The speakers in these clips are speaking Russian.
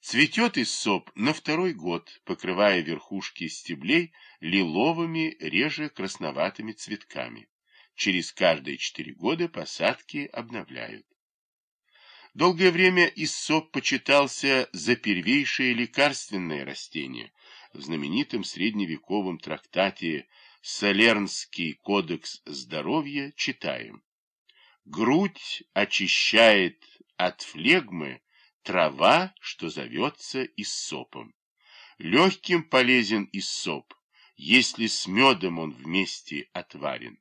Цветет иссоп на второй год, покрывая верхушки стеблей лиловыми, реже красноватыми цветками. Через каждые четыре года посадки обновляют. Долгое время иссоп почитался за первейшее лекарственное растение. В знаменитом средневековом трактате «Солернский кодекс здоровья» читаем. Грудь очищает от флегмы трава, что зовется иссопом. Легким полезен иссоп, если с медом он вместе отварен.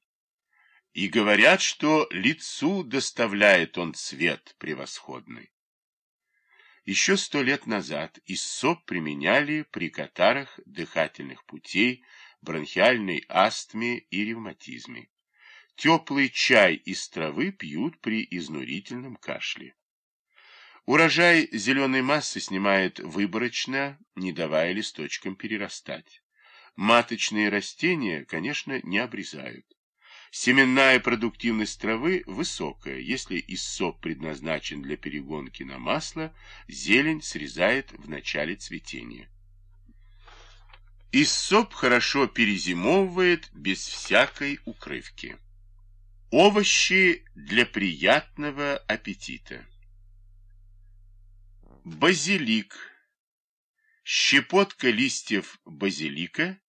И говорят, что лицу доставляет он цвет превосходный. Еще сто лет назад иссоп применяли при катарах дыхательных путей, бронхиальной астме и ревматизме. Теплый чай из травы пьют при изнурительном кашле. Урожай зеленой массы снимает выборочно, не давая листочкам перерастать. Маточные растения, конечно, не обрезают. Семенная продуктивность травы высокая. Если иссок предназначен для перегонки на масло, зелень срезает в начале цветения. Иссоп хорошо перезимовывает без всякой укрывки. Овощи для приятного аппетита. Базилик. Щепотка листьев базилика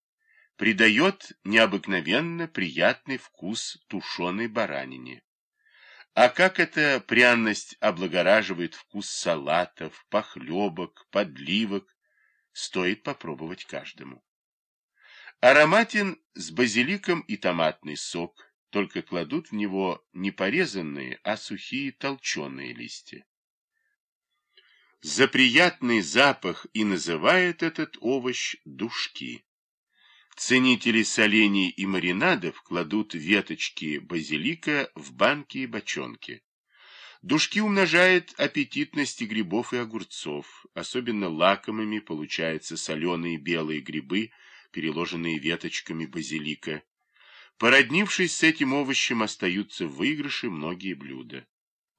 придает необыкновенно приятный вкус тушеной баранине. А как эта пряность облагораживает вкус салатов, похлебок, подливок, стоит попробовать каждому. Ароматен с базиликом и томатный сок, только кладут в него не порезанные, а сухие толченые листья. За приятный запах и называют этот овощ душки. Ценители солений и маринадов кладут веточки базилика в банки и бочонки. Душки умножает аппетитности грибов и огурцов. Особенно лакомыми получаются соленые белые грибы, переложенные веточками базилика. Породнившись с этим овощем, остаются в выигрыше многие блюда.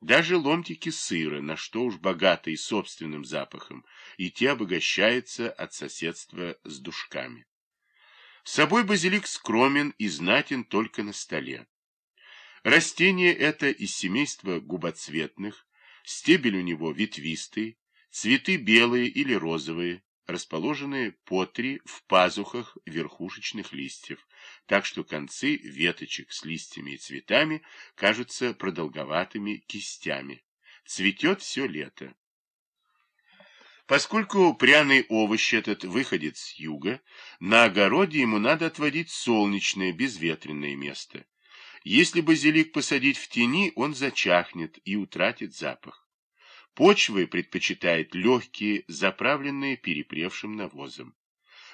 Даже ломтики сыра, на что уж богатые собственным запахом, и те обогащаются от соседства с душками. С собой базилик скромен и знатен только на столе. Растение это из семейства губоцветных, стебель у него ветвистый, цветы белые или розовые, расположенные по три в пазухах верхушечных листьев, так что концы веточек с листьями и цветами кажутся продолговатыми кистями. Цветет все лето. Поскольку пряный овощ этот выходит с юга, на огороде ему надо отводить солнечное, безветренное место. Если базилик посадить в тени, он зачахнет и утратит запах. Почвы предпочитает легкие, заправленные перепревшим навозом.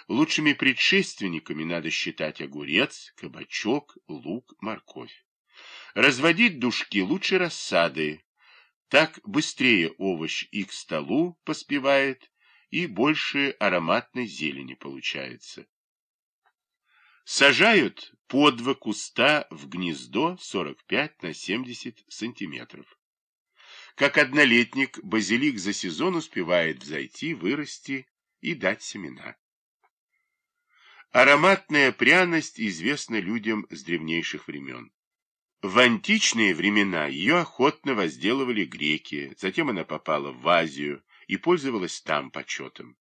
Лучшими предшественниками надо считать огурец, кабачок, лук, морковь. Разводить душки лучше рассады. Так быстрее овощ и к столу поспевает, и больше ароматной зелени получается. Сажают по два куста в гнездо 45 на 70 сантиметров. Как однолетник, базилик за сезон успевает взойти, вырасти и дать семена. Ароматная пряность известна людям с древнейших времен. В античные времена ее охотно возделывали греки, затем она попала в Азию и пользовалась там почетом.